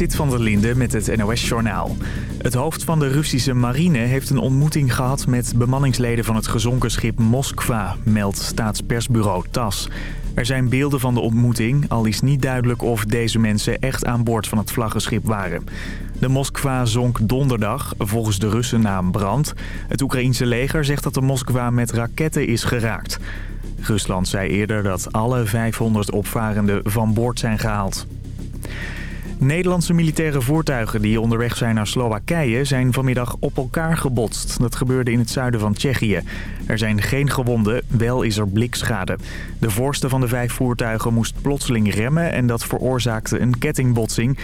Zit van der Linde met het NOS-journaal. Het hoofd van de Russische marine heeft een ontmoeting gehad met bemanningsleden van het gezonken schip Moskva, meldt staatspersbureau TAS. Er zijn beelden van de ontmoeting, al is niet duidelijk of deze mensen echt aan boord van het vlaggenschip waren. De Moskva zonk donderdag, volgens de Russen na een brand. Het Oekraïense leger zegt dat de Moskva met raketten is geraakt. Rusland zei eerder dat alle 500 opvarenden van boord zijn gehaald. Nederlandse militaire voertuigen die onderweg zijn naar Slowakije zijn vanmiddag op elkaar gebotst. Dat gebeurde in het zuiden van Tsjechië. Er zijn geen gewonden, wel is er blikschade. De voorste van de vijf voertuigen moest plotseling remmen en dat veroorzaakte een kettingbotsing.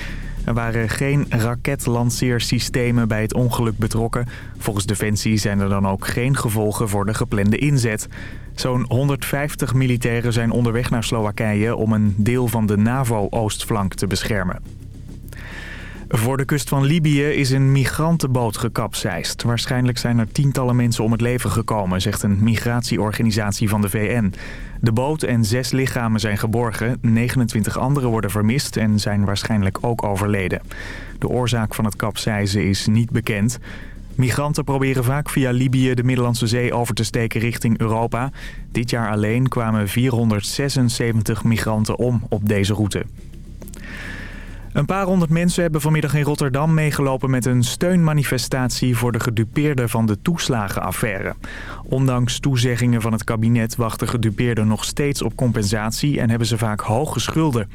Er waren geen raketlanceersystemen bij het ongeluk betrokken. Volgens Defensie zijn er dan ook geen gevolgen voor de geplande inzet. Zo'n 150 militairen zijn onderweg naar Slowakije om een deel van de NAVO-oostflank te beschermen. Voor de kust van Libië is een migrantenboot gekapseist. Waarschijnlijk zijn er tientallen mensen om het leven gekomen, zegt een migratieorganisatie van de VN. De boot en zes lichamen zijn geborgen, 29 anderen worden vermist en zijn waarschijnlijk ook overleden. De oorzaak van het kapseizen is niet bekend. Migranten proberen vaak via Libië de Middellandse Zee over te steken richting Europa. Dit jaar alleen kwamen 476 migranten om op deze route. Een paar honderd mensen hebben vanmiddag in Rotterdam meegelopen met een steunmanifestatie voor de gedupeerden van de toeslagenaffaire. Ondanks toezeggingen van het kabinet wachten gedupeerden nog steeds op compensatie en hebben ze vaak hoge schulden.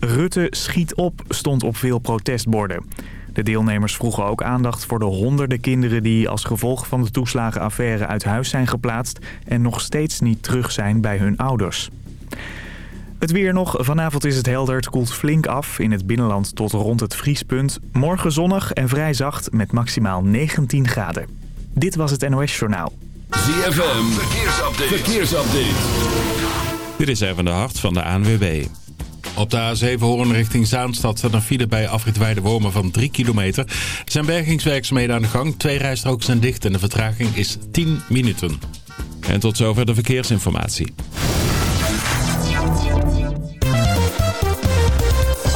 Rutte schiet op stond op veel protestborden. De deelnemers vroegen ook aandacht voor de honderden kinderen die als gevolg van de toeslagenaffaire uit huis zijn geplaatst en nog steeds niet terug zijn bij hun ouders. Het weer nog. Vanavond is het helder. Het koelt flink af. In het binnenland tot rond het vriespunt. Morgen zonnig en vrij zacht met maximaal 19 graden. Dit was het NOS Journaal. ZFM. Verkeersupdate. Verkeersupdate. Dit is even de hart van de ANWB. Op de A7 Hoorn richting Zaanstad staat een file bij afrit Wormen van 3 kilometer. Er zijn bergingswerkzaamheden aan de gang. Twee rijstroken zijn dicht en de vertraging is 10 minuten. En tot zover de verkeersinformatie.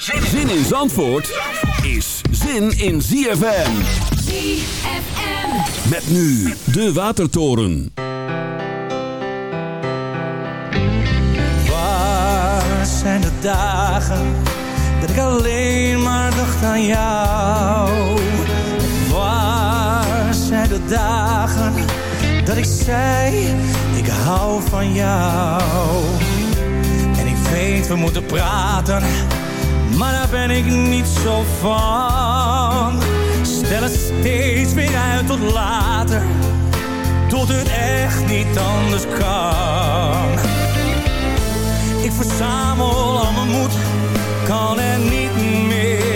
Zin in Zandvoort is zin in ZFM. ZFM. Met nu de Watertoren. Waar zijn de dagen dat ik alleen maar dacht aan jou? Waar zijn de dagen dat ik zei, ik hou van jou? En ik weet, we moeten praten maar daar ben ik niet zo van. Stel het steeds weer uit tot later, tot het echt niet anders kan. Ik verzamel al mijn moed, kan er niet meer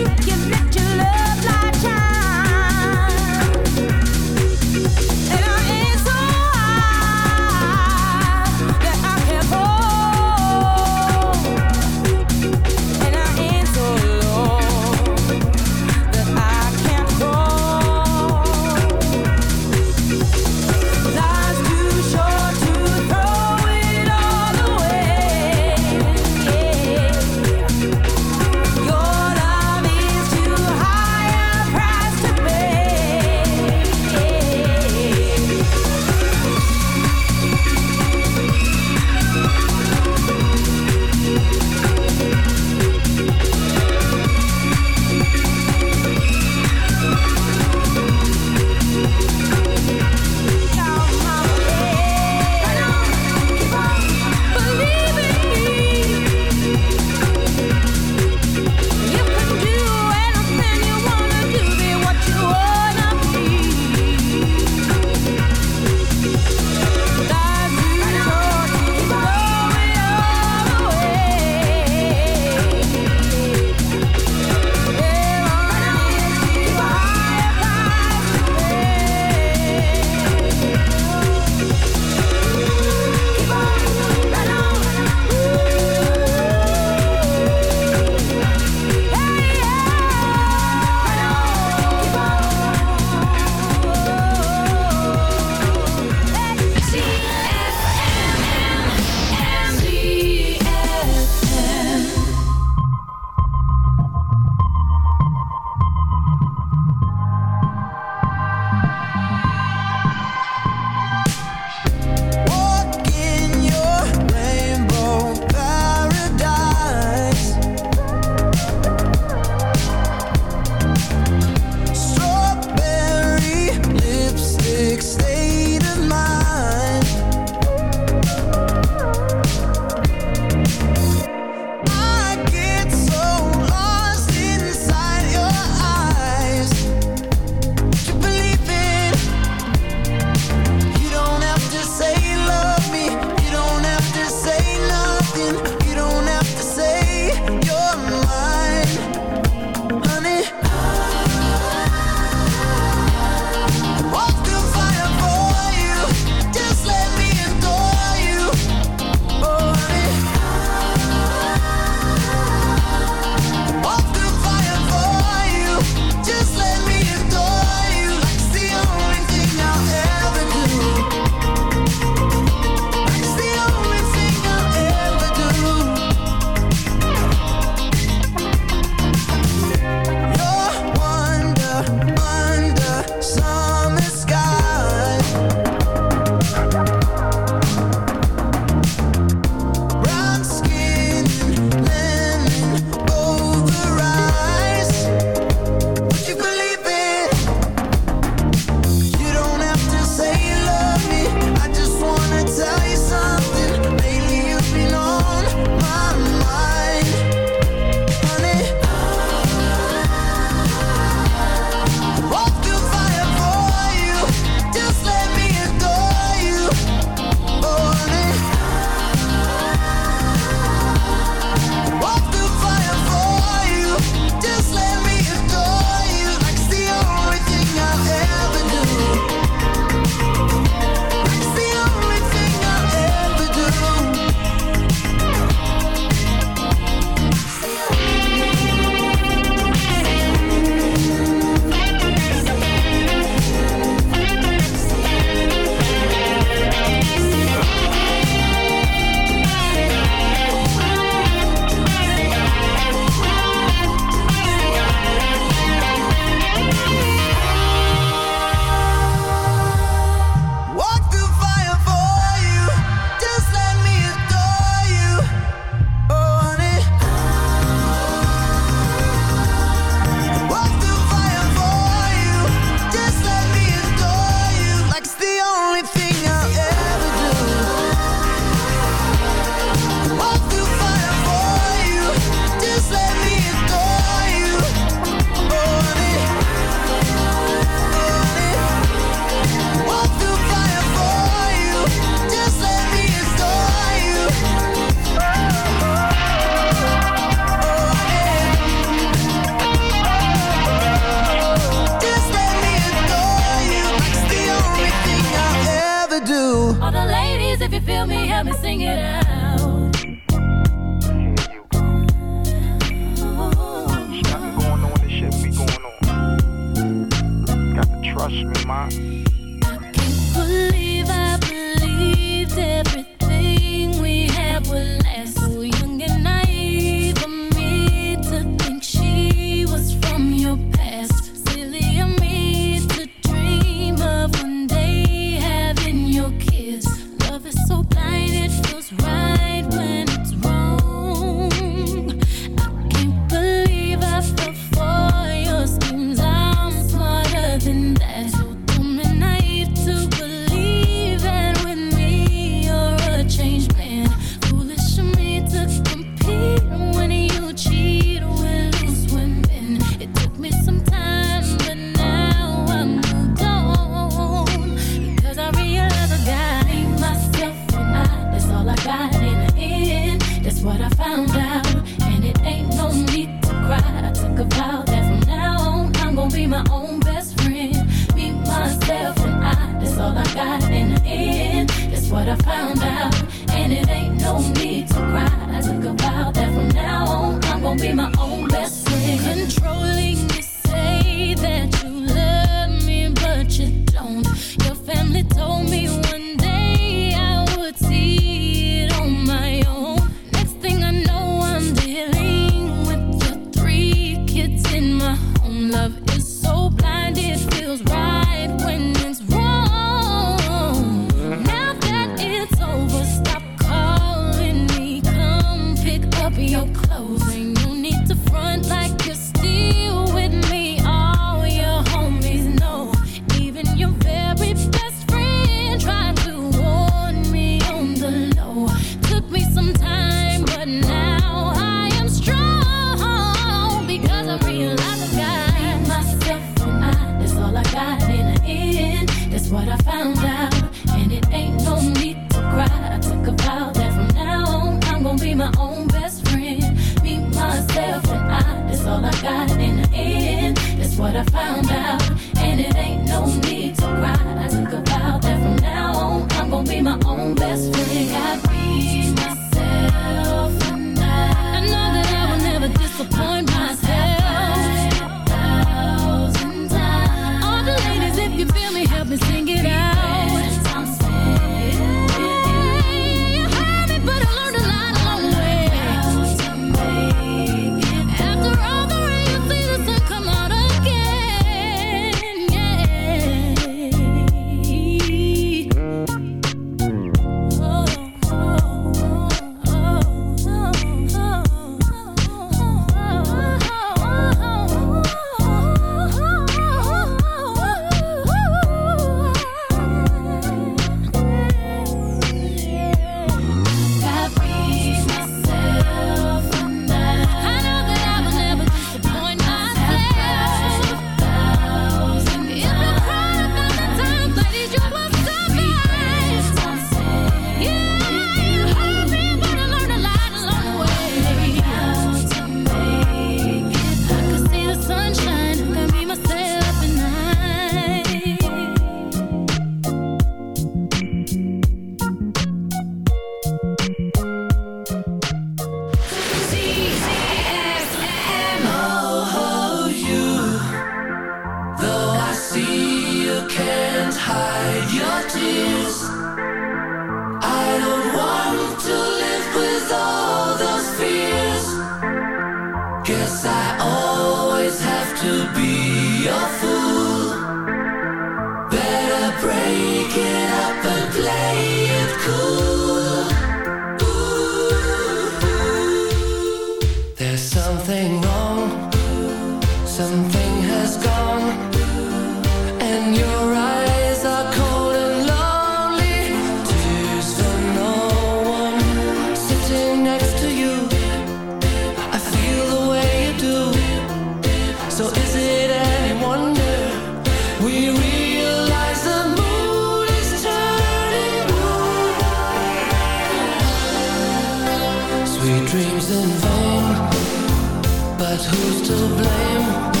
to blame?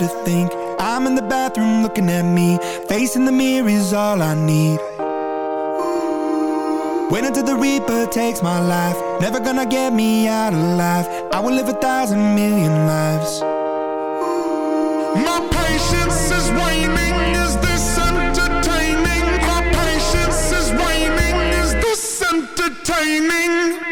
to think. I'm in the bathroom looking at me. Facing the mirror is all I need. When until the reaper takes my life. Never gonna get me out alive I will live a thousand million lives. My patience is waning. Is this entertaining? My patience is waning. Is this entertaining?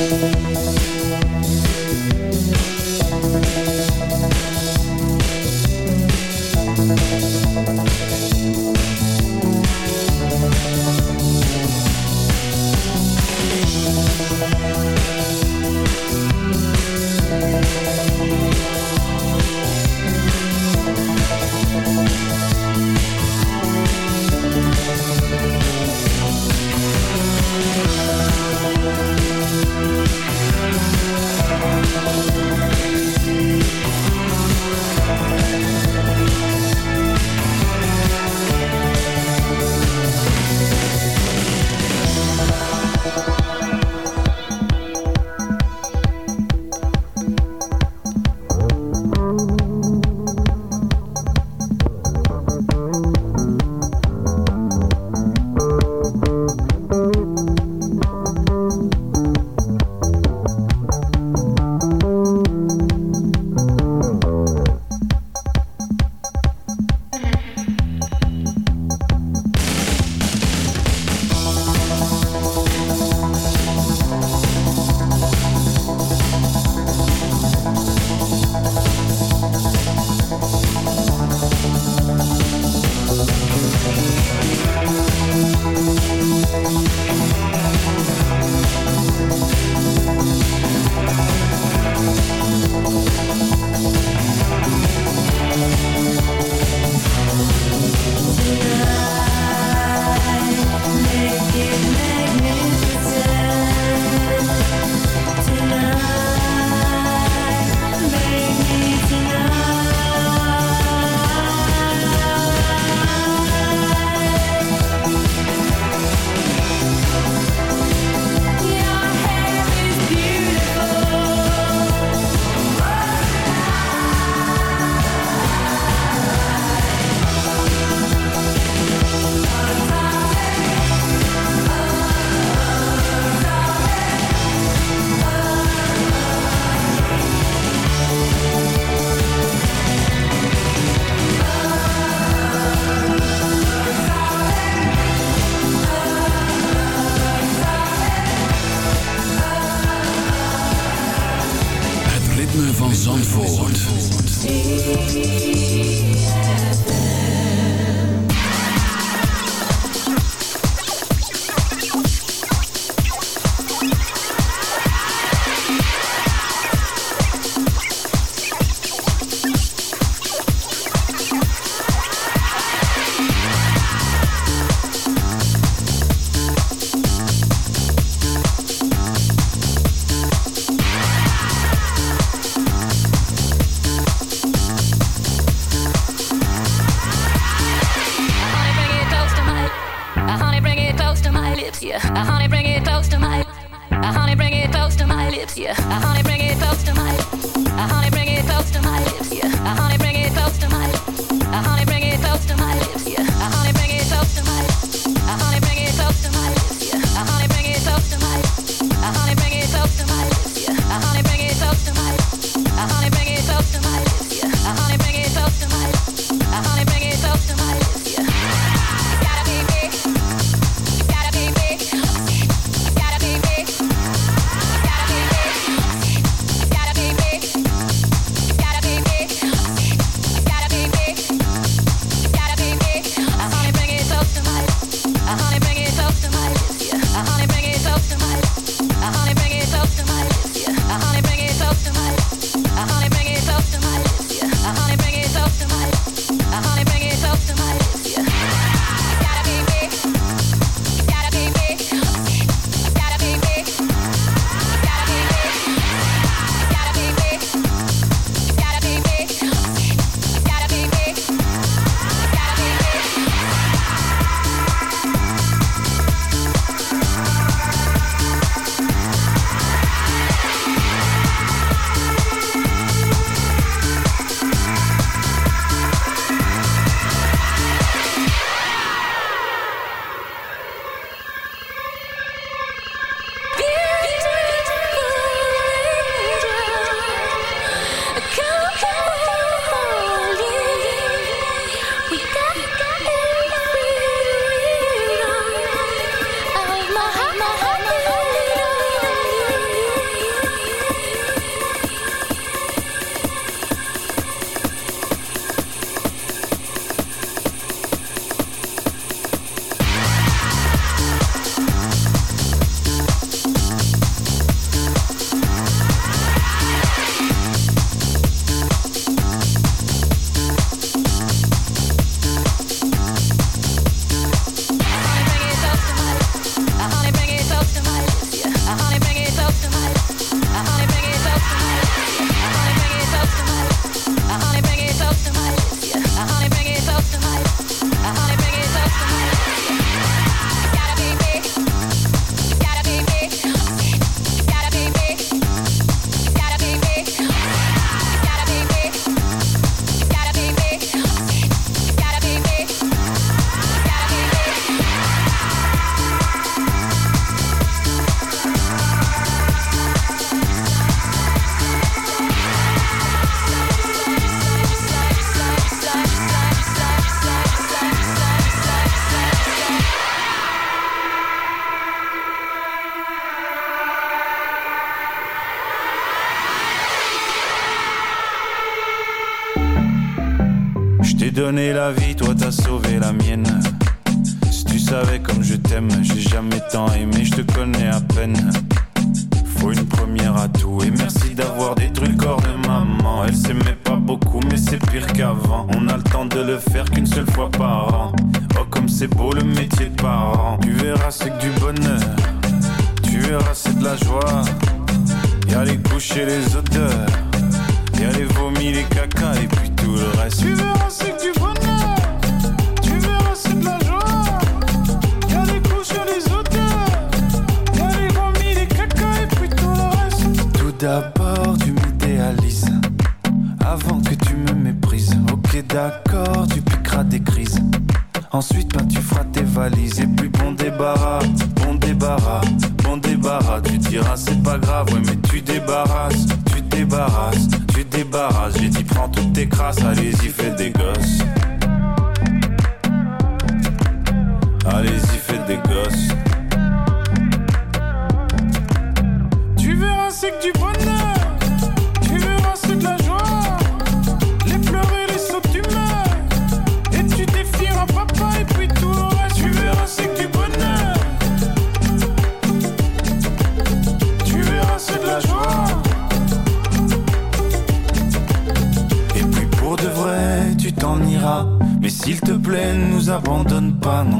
Het du bonheur. Tu verras ceux de la joie. Les pleurs et les sauts. Et tu défieras papa et puis tout le reste. Tu verras ceux du bonheur. Tu verras ceux de la joie. Et puis pour de vrai, tu t'en iras. Mais s'il te plaît, nous abandonne pas, non